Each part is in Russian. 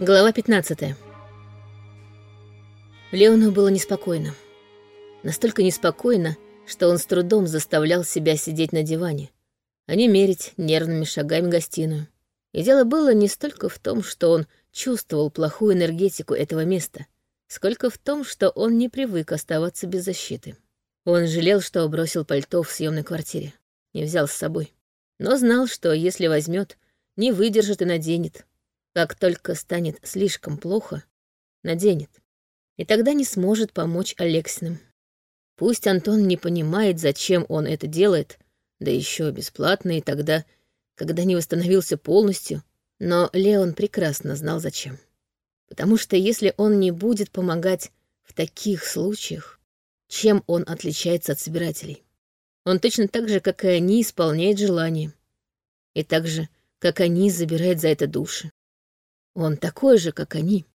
Глава 15. Леону было неспокойно. Настолько неспокойно, что он с трудом заставлял себя сидеть на диване, а не мерить нервными шагами гостиную. И дело было не столько в том, что он чувствовал плохую энергетику этого места, сколько в том, что он не привык оставаться без защиты. Он жалел, что бросил пальто в съемной квартире, не взял с собой. Но знал, что если возьмет, не выдержит и наденет, как только станет слишком плохо, наденет. И тогда не сможет помочь Алексиным. Пусть Антон не понимает, зачем он это делает, да еще бесплатно и тогда, когда не восстановился полностью, но Леон прекрасно знал, зачем. Потому что если он не будет помогать в таких случаях, чем он отличается от собирателей? Он точно так же, как и они, исполняет желания. И так же, как они, забирает за это души. Он такой же, как они.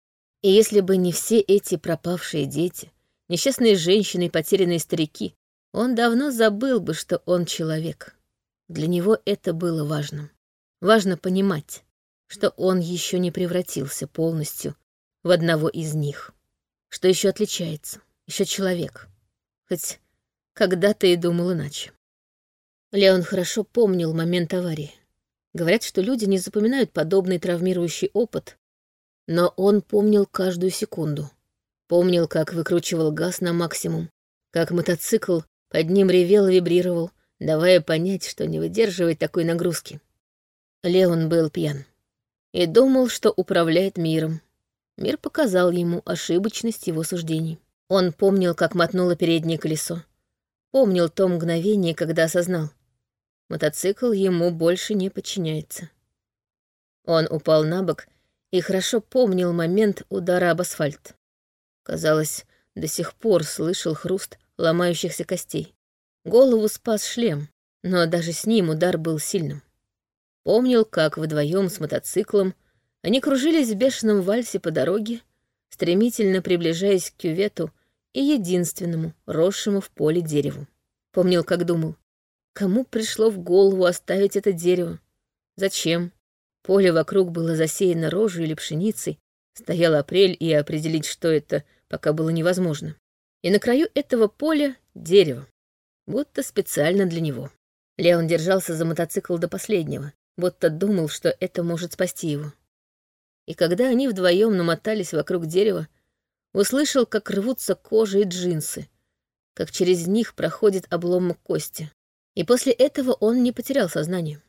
И если бы не все эти пропавшие дети, несчастные женщины и потерянные старики, он давно забыл бы, что он человек. Для него это было важным. Важно понимать, что он еще не превратился полностью в одного из них, что еще отличается, еще человек. Хоть когда-то и думал иначе. Леон хорошо помнил момент аварии. Говорят, что люди не запоминают подобный травмирующий опыт, но он помнил каждую секунду. Помнил, как выкручивал газ на максимум, как мотоцикл под ним ревел и вибрировал, давая понять, что не выдерживает такой нагрузки. Леон был пьян и думал, что управляет миром. Мир показал ему ошибочность его суждений. Он помнил, как мотнуло переднее колесо. Помнил то мгновение, когда осознал — Мотоцикл ему больше не подчиняется. Он упал на бок и хорошо помнил момент удара об асфальт. Казалось, до сих пор слышал хруст ломающихся костей. Голову спас шлем, но даже с ним удар был сильным. Помнил, как вдвоем с мотоциклом они кружились в бешеном вальсе по дороге, стремительно приближаясь к кювету и единственному, росшему в поле дереву. Помнил, как думал, Кому пришло в голову оставить это дерево? Зачем? Поле вокруг было засеяно рожью или пшеницей. Стоял апрель, и определить, что это, пока было невозможно. И на краю этого поля — дерево. Будто специально для него. Леон держался за мотоцикл до последнего, будто думал, что это может спасти его. И когда они вдвоем намотались вокруг дерева, услышал, как рвутся кожа и джинсы, как через них проходит обломок кости. И после этого он не потерял сознание.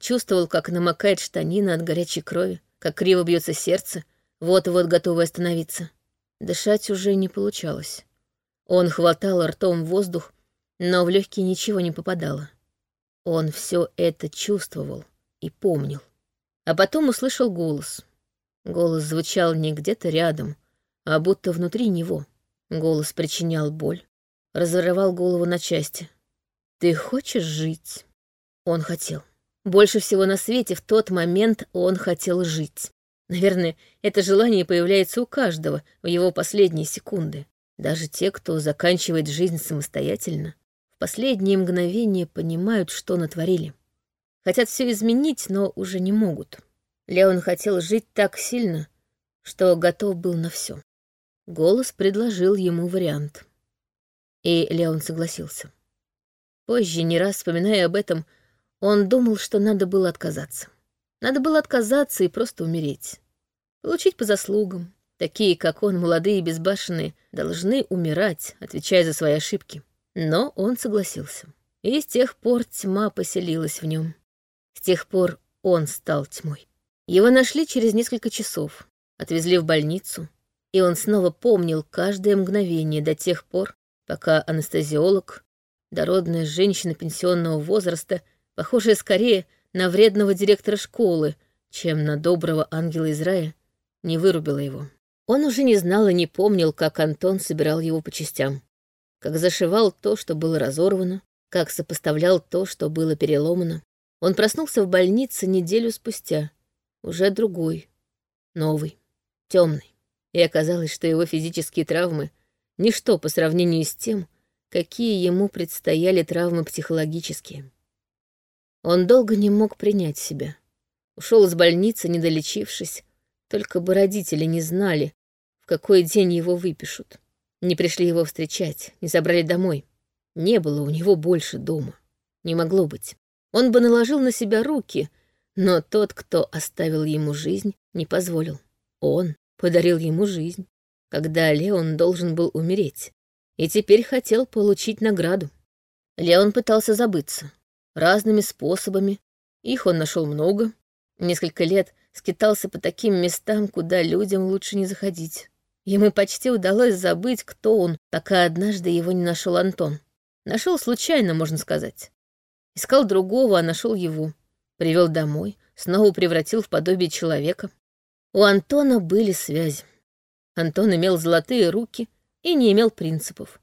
Чувствовал, как намокает штанина от горячей крови, как криво бьется сердце, вот-вот готовое остановиться. Дышать уже не получалось. Он хватал ртом воздух, но в легкие ничего не попадало. Он все это чувствовал и помнил. А потом услышал голос. Голос звучал не где-то рядом, а будто внутри него. Голос причинял боль, разрывал голову на части — «Ты хочешь жить?» Он хотел. Больше всего на свете в тот момент он хотел жить. Наверное, это желание появляется у каждого в его последние секунды. Даже те, кто заканчивает жизнь самостоятельно, в последние мгновения понимают, что натворили. Хотят все изменить, но уже не могут. Леон хотел жить так сильно, что готов был на все. Голос предложил ему вариант. И Леон согласился. Позже, не раз вспоминая об этом, он думал, что надо было отказаться. Надо было отказаться и просто умереть. Получить по заслугам. Такие, как он, молодые и безбашенные, должны умирать, отвечая за свои ошибки. Но он согласился. И с тех пор тьма поселилась в нем. С тех пор он стал тьмой. Его нашли через несколько часов, отвезли в больницу, и он снова помнил каждое мгновение до тех пор, пока анестезиолог Дородная женщина пенсионного возраста, похожая скорее на вредного директора школы, чем на доброго ангела из рая, не вырубила его. Он уже не знал и не помнил, как Антон собирал его по частям, как зашивал то, что было разорвано, как сопоставлял то, что было переломано. Он проснулся в больнице неделю спустя, уже другой, новый, темный. И оказалось, что его физические травмы — ничто по сравнению с тем, какие ему предстояли травмы психологические. Он долго не мог принять себя. Ушел из больницы, не долечившись, Только бы родители не знали, в какой день его выпишут. Не пришли его встречать, не забрали домой. Не было у него больше дома. Не могло быть. Он бы наложил на себя руки, но тот, кто оставил ему жизнь, не позволил. Он подарил ему жизнь, когда Леон должен был умереть, и теперь хотел получить награду. Леон пытался забыться. Разными способами. Их он нашел много. Несколько лет скитался по таким местам, куда людям лучше не заходить. Ему почти удалось забыть, кто он, пока однажды его не нашел Антон. Нашел случайно, можно сказать. Искал другого, а нашел его. Привел домой, снова превратил в подобие человека. У Антона были связи. Антон имел золотые руки и не имел принципов.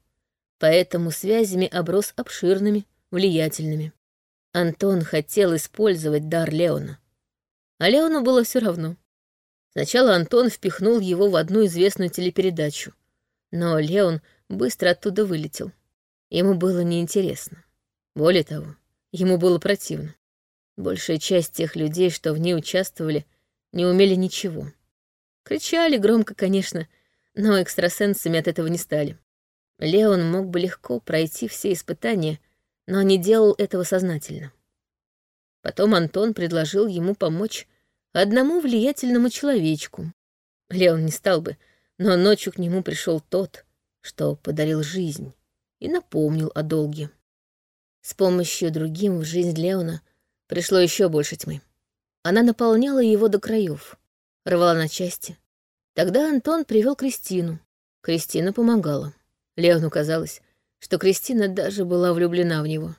Поэтому связями оброс обширными, влиятельными. Антон хотел использовать дар Леона. А Леону было все равно. Сначала Антон впихнул его в одну известную телепередачу, но Леон быстро оттуда вылетел. Ему было неинтересно. Более того, ему было противно. Большая часть тех людей, что в ней участвовали, не умели ничего. Кричали громко, конечно, но экстрасенсами от этого не стали. Леон мог бы легко пройти все испытания, но не делал этого сознательно. Потом Антон предложил ему помочь одному влиятельному человечку. Леон не стал бы, но ночью к нему пришел тот, что подарил жизнь и напомнил о долге. С помощью другим в жизнь Леона пришло еще больше тьмы. Она наполняла его до краев, рвала на части. Тогда Антон привел Кристину. Кристина помогала. Леону казалось, что Кристина даже была влюблена в него.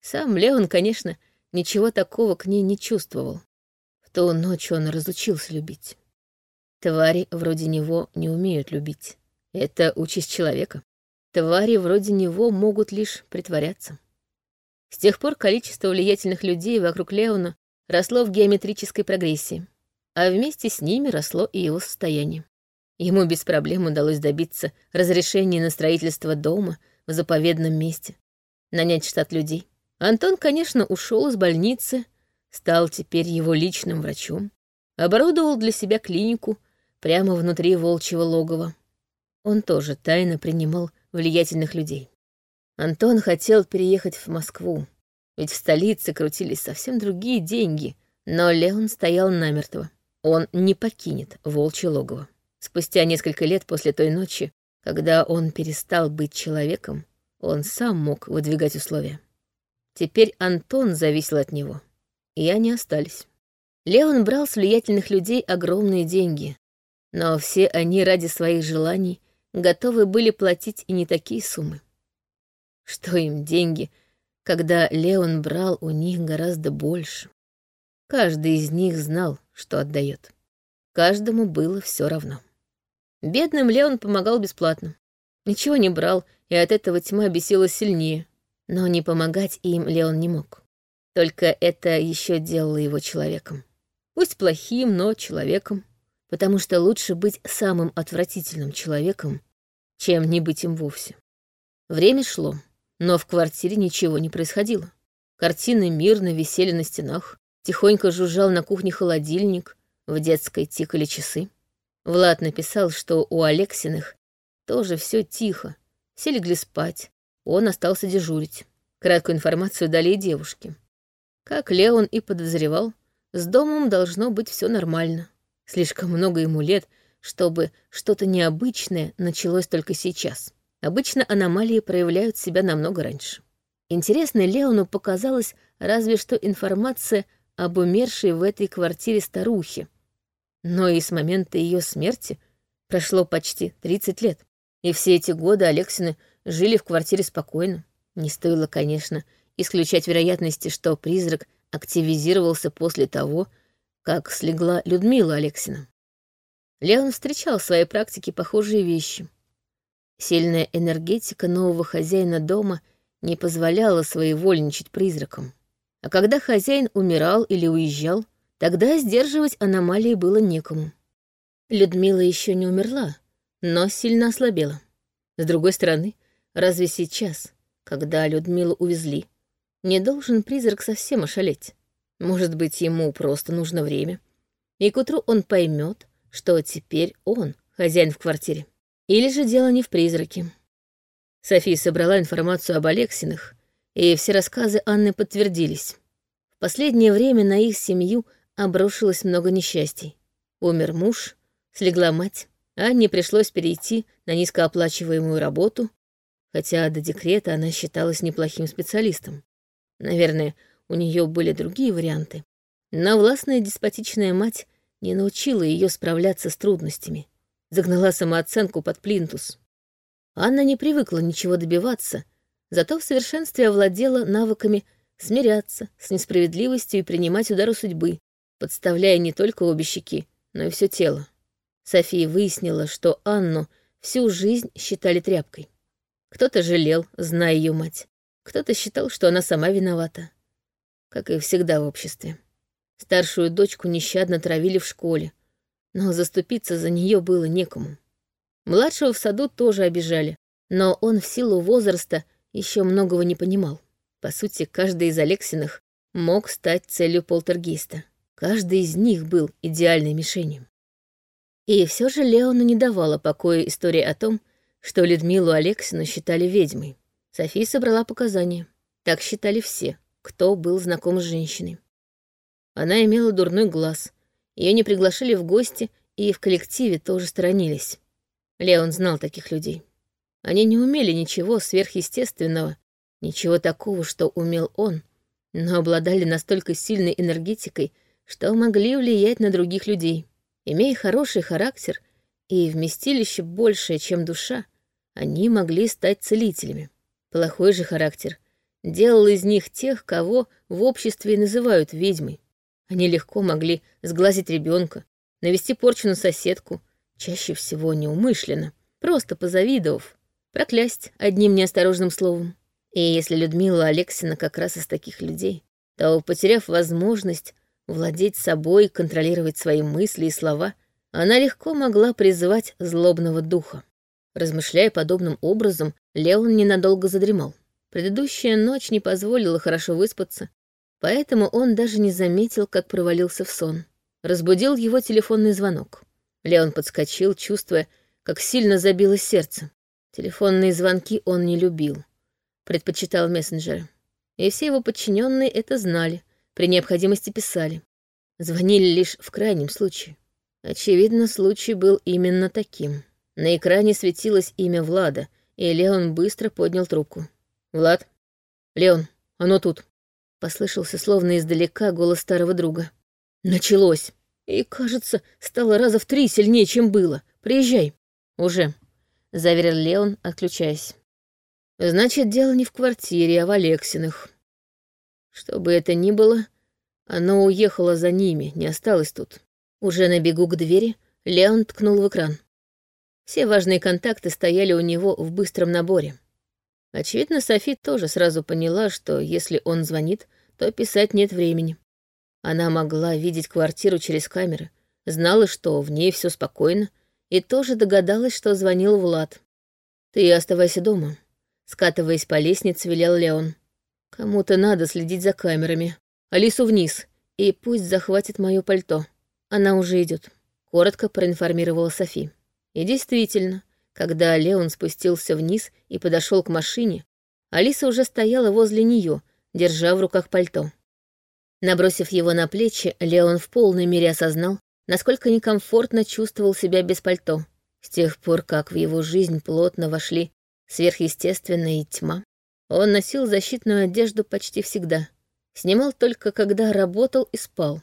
Сам Леон, конечно, ничего такого к ней не чувствовал. В ту ночь он разучился любить. Твари вроде него не умеют любить. Это участь человека. Твари вроде него могут лишь притворяться. С тех пор количество влиятельных людей вокруг Леона росло в геометрической прогрессии, а вместе с ними росло и его состояние. Ему без проблем удалось добиться разрешения на строительство дома в заповедном месте, нанять штат людей. Антон, конечно, ушел из больницы, стал теперь его личным врачом, оборудовал для себя клинику прямо внутри волчьего логова. Он тоже тайно принимал влиятельных людей. Антон хотел переехать в Москву, ведь в столице крутились совсем другие деньги, но Леон стоял намертво. Он не покинет волчье логово. Спустя несколько лет после той ночи, когда он перестал быть человеком, он сам мог выдвигать условия. Теперь Антон зависел от него, и они остались. Леон брал с влиятельных людей огромные деньги, но все они ради своих желаний готовы были платить и не такие суммы. Что им деньги, когда Леон брал у них гораздо больше? Каждый из них знал, что отдает. Каждому было все равно. Бедным Леон помогал бесплатно. Ничего не брал, и от этого тьма бесила сильнее. Но не помогать им Леон не мог. Только это еще делало его человеком. Пусть плохим, но человеком потому что лучше быть самым отвратительным человеком, чем не быть им вовсе. Время шло, но в квартире ничего не происходило. Картины мирно висели на стенах, тихонько жужжал на кухне холодильник, в детской тикали часы. Влад написал, что у Алексиных тоже все тихо, все легли спать, он остался дежурить. Краткую информацию дали и девушке. Как Леон и подозревал, с домом должно быть все нормально. Слишком много ему лет, чтобы что-то необычное началось только сейчас. Обычно аномалии проявляют себя намного раньше. Интересно, Леону показалось разве что информация об умершей в этой квартире старухе. Но и с момента ее смерти прошло почти 30 лет. И все эти годы Алексины жили в квартире спокойно. Не стоило, конечно, исключать вероятности, что призрак активизировался после того, как слегла Людмила Алексина. Леон встречал в своей практике похожие вещи. Сильная энергетика нового хозяина дома не позволяла своевольничать призракам. А когда хозяин умирал или уезжал, тогда сдерживать аномалии было некому. Людмила еще не умерла, но сильно ослабела. С другой стороны, разве сейчас, когда Людмилу увезли, не должен призрак совсем ошалеть? Может быть, ему просто нужно время. И к утру он поймет, что теперь он хозяин в квартире. Или же дело не в призраке. София собрала информацию об Алексинах, и все рассказы Анны подтвердились. В последнее время на их семью обрушилось много несчастий. Умер муж, слегла мать, Анне пришлось перейти на низкооплачиваемую работу, хотя до декрета она считалась неплохим специалистом. Наверное, у нее были другие варианты. Но властная деспотичная мать не научила ее справляться с трудностями, загнала самооценку под плинтус. Анна не привыкла ничего добиваться, зато в совершенстве овладела навыками смиряться с несправедливостью и принимать удары судьбы, подставляя не только обе щеки, но и все тело. София выяснила, что Анну всю жизнь считали тряпкой. Кто-то жалел, зная ее мать, кто-то считал, что она сама виновата, как и всегда в обществе. Старшую дочку нещадно травили в школе, но заступиться за нее было некому. Младшего в саду тоже обижали, но он в силу возраста еще многого не понимал. По сути, каждый из Алексиных мог стать целью полтергейста. Каждый из них был идеальной мишенью. И все же Леону не давала покоя история о том, что Людмилу Алексину считали ведьмой. София собрала показания. Так считали все, кто был знаком с женщиной. Она имела дурной глаз. Ее не приглашали в гости, и в коллективе тоже сторонились. Леон знал таких людей. Они не умели ничего сверхъестественного, ничего такого, что умел он, но обладали настолько сильной энергетикой, что могли влиять на других людей. Имея хороший характер и вместилище большее, чем душа, они могли стать целителями. Плохой же характер делал из них тех, кого в обществе называют ведьмой. Они легко могли сглазить ребенка, навести порчу на соседку, чаще всего неумышленно, просто позавидовав, проклясть одним неосторожным словом. И если Людмила Алексина как раз из таких людей, то, потеряв возможность владеть собой, контролировать свои мысли и слова, она легко могла призывать злобного духа. Размышляя подобным образом, Леон ненадолго задремал. Предыдущая ночь не позволила хорошо выспаться, поэтому он даже не заметил, как провалился в сон. Разбудил его телефонный звонок. Леон подскочил, чувствуя, как сильно забилось сердце. Телефонные звонки он не любил, предпочитал мессенджеры. И все его подчиненные это знали, при необходимости писали. Звонили лишь в крайнем случае. Очевидно, случай был именно таким. На экране светилось имя Влада, и Леон быстро поднял трубку. «Влад? Леон, оно тут!» Послышался словно издалека голос старого друга. «Началось! И, кажется, стало раза в три сильнее, чем было. Приезжай!» «Уже!» — заверил Леон, отключаясь. «Значит, дело не в квартире, а в Алексиных. Что бы это ни было, оно уехало за ними, не осталось тут». Уже на бегу к двери Леон ткнул в экран. Все важные контакты стояли у него в быстром наборе. Очевидно, Софи тоже сразу поняла, что если он звонит, то писать нет времени. Она могла видеть квартиру через камеры, знала, что в ней все спокойно, и тоже догадалась, что звонил Влад. «Ты оставайся дома», — скатываясь по лестнице, велел Леон. «Кому-то надо следить за камерами. Алису вниз, и пусть захватит мое пальто. Она уже идет», — коротко проинформировала Софи. И действительно, когда Леон спустился вниз и подошел к машине, Алиса уже стояла возле нее, держа в руках пальто. Набросив его на плечи, Леон в полной мере осознал, насколько некомфортно чувствовал себя без пальто. С тех пор, как в его жизнь плотно вошли сверхъестественная тьма, он носил защитную одежду почти всегда. Снимал только, когда работал и спал.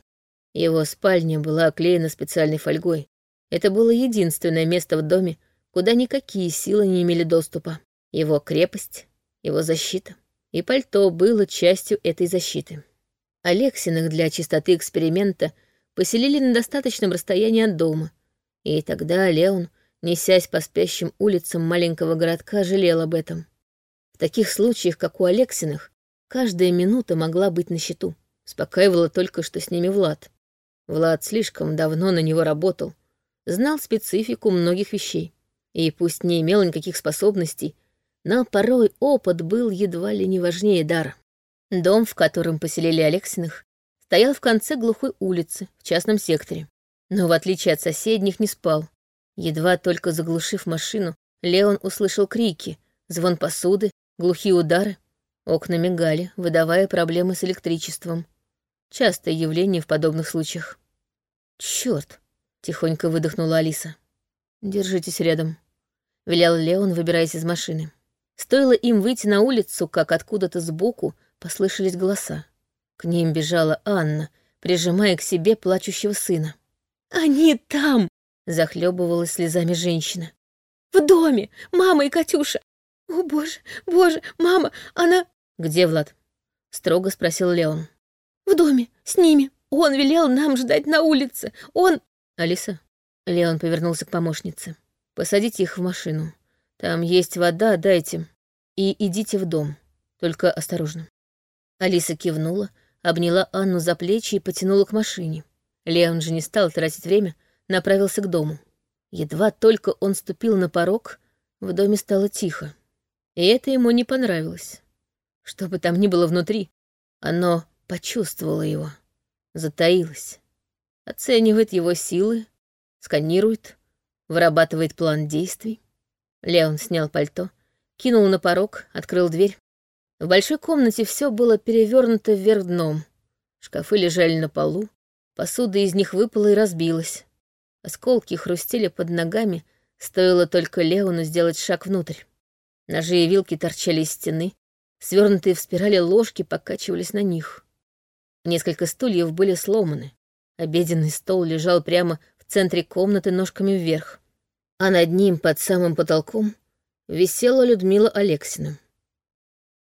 Его спальня была оклеена специальной фольгой, это было единственное место в доме, куда никакие силы не имели доступа. Его крепость, его защита. И пальто было частью этой защиты. Алексиных для чистоты эксперимента поселили на достаточном расстоянии от дома. И тогда Леон, несясь по спящим улицам маленького городка, жалел об этом. В таких случаях, как у Алексиных, каждая минута могла быть на счету. Успокаивало только, что с ними Влад. Влад слишком давно на него работал — знал специфику многих вещей. И пусть не имел никаких способностей, но порой опыт был едва ли не важнее дара. Дом, в котором поселили Алексиных, стоял в конце глухой улицы, в частном секторе. но в отличие от соседних не спал. Едва только заглушив машину, Леон услышал крики, звон посуды, глухие удары. Окна мигали, выдавая проблемы с электричеством. Частое явление в подобных случаях. Черт! тихонько выдохнула Алиса. «Держитесь рядом», — велел Леон, выбираясь из машины. Стоило им выйти на улицу, как откуда-то сбоку послышались голоса. К ним бежала Анна, прижимая к себе плачущего сына. «Они там!» — захлебывалась слезами женщина. «В доме! Мама и Катюша! О, боже, боже, мама, она...» «Где Влад?» — строго спросил Леон. «В доме, с ними. Он велел нам ждать на улице. Он...» «Алиса?» — Леон повернулся к помощнице. «Посадите их в машину. Там есть вода, дайте. И идите в дом. Только осторожно». Алиса кивнула, обняла Анну за плечи и потянула к машине. Леон же не стал тратить время, направился к дому. Едва только он ступил на порог, в доме стало тихо. И это ему не понравилось. Что бы там ни было внутри, оно почувствовало его, затаилось, оценивает его силы, сканирует, вырабатывает план действий. Леон снял пальто, кинул на порог, открыл дверь. В большой комнате все было перевернуто вверх дном. Шкафы лежали на полу, посуда из них выпала и разбилась. Осколки хрустели под ногами, стоило только Леону сделать шаг внутрь. Ножи и вилки торчали из стены, свернутые в спирали ложки покачивались на них. Несколько стульев были сломаны. Обеденный стол лежал прямо в центре комнаты ножками вверх, а над ним, под самым потолком, висела Людмила Алексина.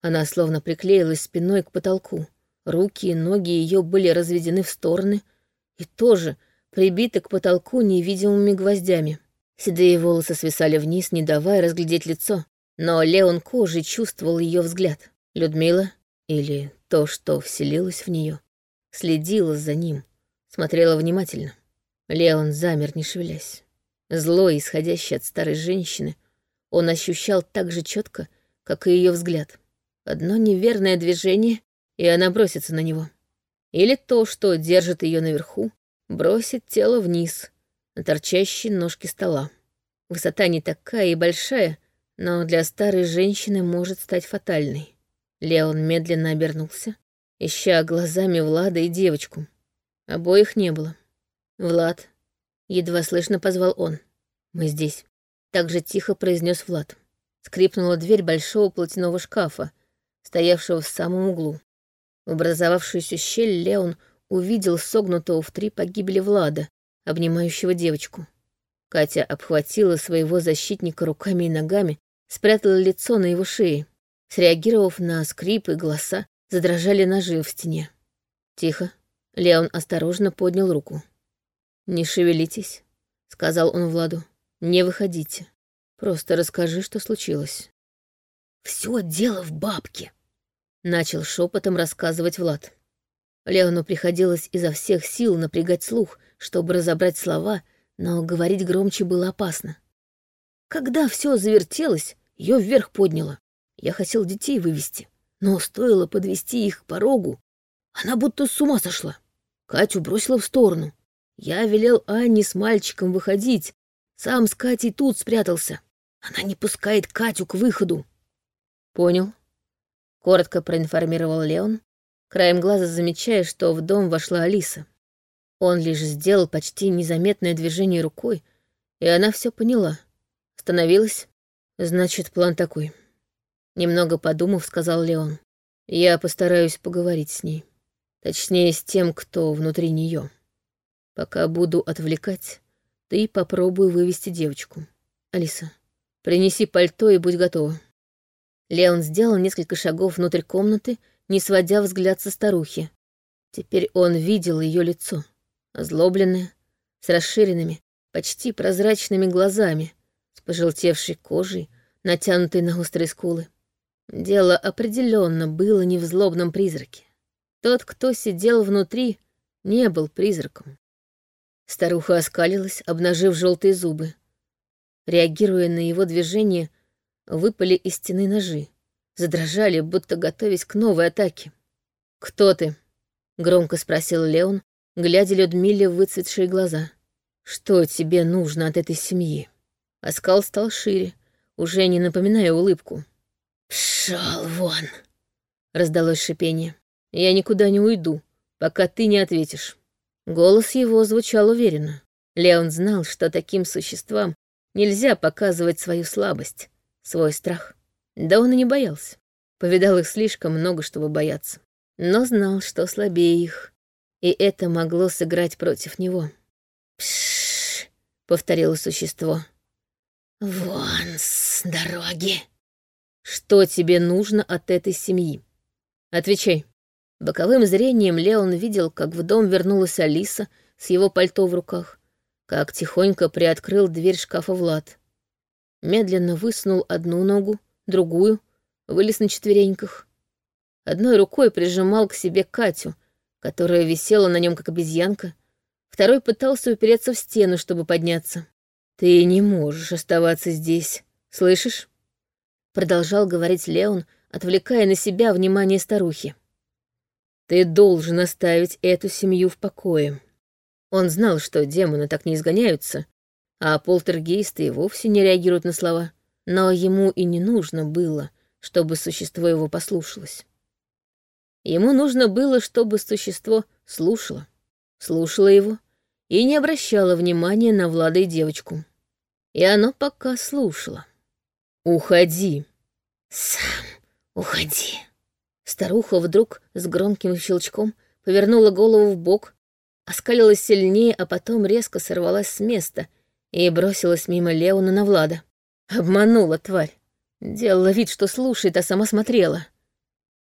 Она словно приклеилась спиной к потолку. Руки и ноги ее были разведены в стороны и тоже прибиты к потолку невидимыми гвоздями. Седые волосы свисали вниз, не давая разглядеть лицо, но Леон кожей чувствовал ее взгляд. Людмила, или то, что вселилось в нее, следила за ним, смотрела внимательно. Леон замер, не шевелясь. Зло, исходящее от старой женщины, он ощущал так же четко, как и ее взгляд. Одно неверное движение, и она бросится на него. Или то, что держит ее наверху, бросит тело вниз, на торчащие ножки стола. Высота не такая и большая, но для старой женщины может стать фатальной. Леон медленно обернулся, ища глазами Влада и девочку. Обоих не было. «Влад», — едва слышно позвал он. «Мы здесь», — так же тихо произнес Влад. Скрипнула дверь большого платяного шкафа, стоявшего в самом углу. В образовавшуюся щель Леон увидел согнутого в три погибели Влада, обнимающего девочку. Катя обхватила своего защитника руками и ногами, спрятала лицо на его шее. Среагировав на скрип и голоса, задрожали ножи в стене. Тихо. Леон осторожно поднял руку. «Не шевелитесь», — сказал он Владу. «Не выходите. Просто расскажи, что случилось». «Все дело в бабке», — начал шепотом рассказывать Влад. Леону приходилось изо всех сил напрягать слух, чтобы разобрать слова, но говорить громче было опасно. Когда все завертелось, ее вверх подняло. Я хотел детей вывести, но стоило подвести их к порогу, она будто с ума сошла. Катю бросила в сторону. Я велел Анне с мальчиком выходить, сам с Катей тут спрятался. Она не пускает Катю к выходу. Понял. Коротко проинформировал Леон, краем глаза замечая, что в дом вошла Алиса. Он лишь сделал почти незаметное движение рукой, и она все поняла. Остановилась. Значит, план такой. Немного подумав, сказал Леон. Я постараюсь поговорить с ней. Точнее, с тем, кто внутри нее. Пока буду отвлекать, ты попробуй вывести девочку. Алиса, принеси пальто и будь готова. Леон сделал несколько шагов внутрь комнаты, не сводя взгляд со старухи. Теперь он видел ее лицо, озлобленное, с расширенными, почти прозрачными глазами, с пожелтевшей кожей, натянутой на острые скулы. Дело определенно было не в злобном призраке. Тот, кто сидел внутри, не был призраком. Старуха оскалилась, обнажив желтые зубы. Реагируя на его движение, выпали из стены ножи, задрожали, будто готовясь к новой атаке. «Кто ты?» — громко спросил Леон, глядя Людмиле в выцветшие глаза. Что тебе нужно от этой семьи? Оскал стал шире, уже не напоминая улыбку. «Пшёл вон!» — раздалось шипение. «Я никуда не уйду, пока ты не ответишь». Голос его звучал уверенно. Леон знал, что таким существам нельзя показывать свою слабость, свой страх. Да он и не боялся. Повидал их слишком много, чтобы бояться. Но знал, что слабее их. И это могло сыграть против него. «Пшшш», — повторило существо. «Вон с дороги». «Что тебе нужно от этой семьи?» «Отвечай». Боковым зрением Леон видел, как в дом вернулась Алиса с его пальто в руках, как тихонько приоткрыл дверь шкафа Влад. Медленно высунул одну ногу, другую, вылез на четвереньках. Одной рукой прижимал к себе Катю, которая висела на нем как обезьянка, второй пытался упереться в стену, чтобы подняться. «Ты не можешь оставаться здесь, слышишь?» Продолжал говорить Леон, отвлекая на себя внимание старухи. Ты должен оставить эту семью в покое. Он знал, что демоны так не изгоняются, а полтергейсты и вовсе не реагируют на слова. Но ему и не нужно было, чтобы существо его послушалось. Ему нужно было, чтобы существо слушало, слушало его и не обращало внимания на Влада и девочку. И оно пока слушало. «Уходи!» «Сам уходи!» Старуха вдруг с громким щелчком повернула голову в бок, оскалилась сильнее, а потом резко сорвалась с места и бросилась мимо Леона на Влада. Обманула тварь. Делала вид, что слушает, а сама смотрела.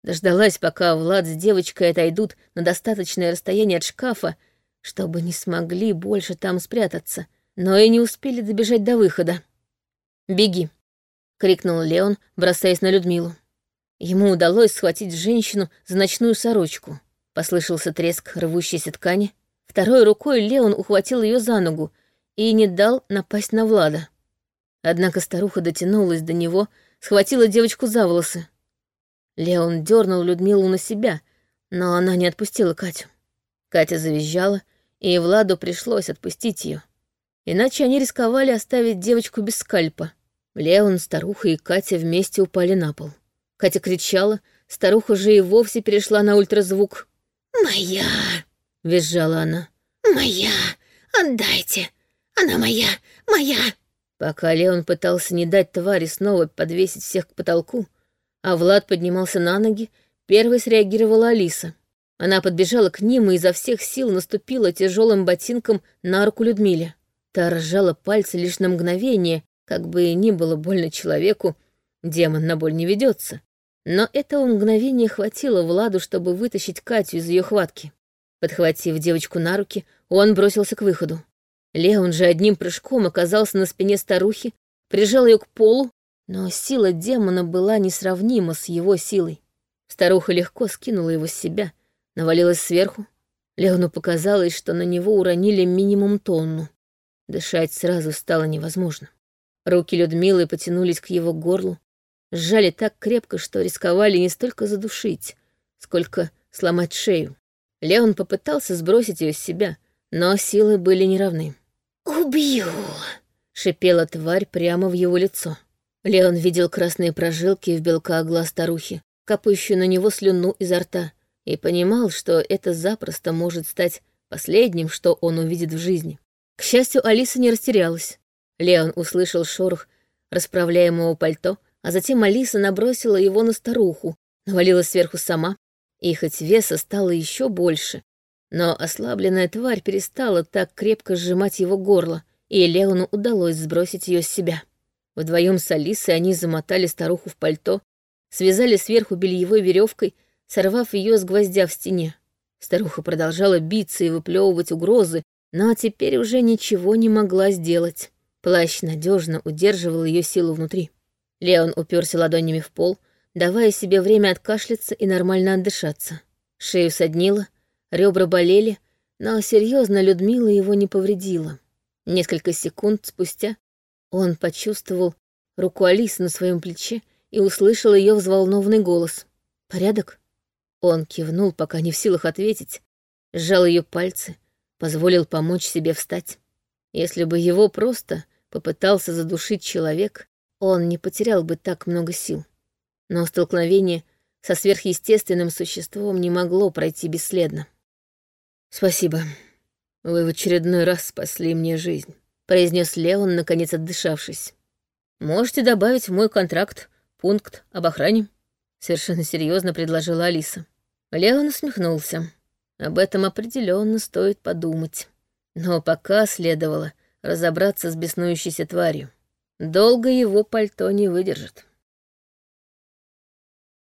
Дождалась, пока Влад с девочкой отойдут на достаточное расстояние от шкафа, чтобы не смогли больше там спрятаться, но и не успели добежать до выхода. «Беги!» — крикнул Леон, бросаясь на Людмилу. Ему удалось схватить женщину за ночную сорочку. Послышался треск рвущейся ткани. Второй рукой Леон ухватил ее за ногу и не дал напасть на Влада. Однако старуха дотянулась до него, схватила девочку за волосы. Леон дернул Людмилу на себя, но она не отпустила Катю. Катя завизжала, и Владу пришлось отпустить ее. Иначе они рисковали оставить девочку без скальпа. Леон, старуха и Катя вместе упали на пол. Катя кричала, старуха же и вовсе перешла на ультразвук. «Моя!» — визжала она. «Моя! Отдайте! Она моя! Моя!» Пока Леон пытался не дать твари снова подвесить всех к потолку, а Влад поднимался на ноги, первой среагировала Алиса. Она подбежала к ним и изо всех сил наступила тяжелым ботинком на руку Людмиле. Та разжала пальцы лишь на мгновение, как бы и ни было больно человеку, демон на боль не ведется. Но этого мгновения хватило Владу, чтобы вытащить Катю из ее хватки. Подхватив девочку на руки, он бросился к выходу. Леон же одним прыжком оказался на спине старухи, прижал ее к полу, но сила демона была несравнима с его силой. Старуха легко скинула его с себя, навалилась сверху. Леону показалось, что на него уронили минимум тонну. Дышать сразу стало невозможно. Руки Людмилы потянулись к его горлу, сжали так крепко, что рисковали не столько задушить, сколько сломать шею. Леон попытался сбросить ее с себя, но силы были неравны. «Убью!» — шипела тварь прямо в его лицо. Леон видел красные прожилки в белках глаз старухи, капающую на него слюну изо рта, и понимал, что это запросто может стать последним, что он увидит в жизни. К счастью, Алиса не растерялась. Леон услышал шорох расправляемого пальто, а затем Алиса набросила его на старуху, навалилась сверху сама, и хоть веса стало еще больше, но ослабленная тварь перестала так крепко сжимать его горло, и Леону удалось сбросить ее с себя. Вдвоем с Алисой они замотали старуху в пальто, связали сверху бельевой веревкой, сорвав ее с гвоздя в стене. Старуха продолжала биться и выплевывать угрозы, но теперь уже ничего не могла сделать. Плащ надежно удерживал ее силу внутри. Леон уперся ладонями в пол, давая себе время откашляться и нормально отдышаться. Шею соднило, ребра болели, но серьезно Людмила его не повредила. Несколько секунд спустя он почувствовал руку Алисы на своем плече и услышал ее взволнованный голос. «Порядок?» Он кивнул, пока не в силах ответить, сжал ее пальцы, позволил помочь себе встать. Если бы его просто попытался задушить человек, он не потерял бы так много сил. Но столкновение со сверхъестественным существом не могло пройти бесследно. «Спасибо. Вы в очередной раз спасли мне жизнь», — произнес Леон, наконец отдышавшись. «Можете добавить в мой контракт пункт об охране?» — совершенно серьезно предложила Алиса. Леон усмехнулся. Об этом определенно стоит подумать. Но пока следовало разобраться с беснующейся тварью. Долго его пальто не выдержит.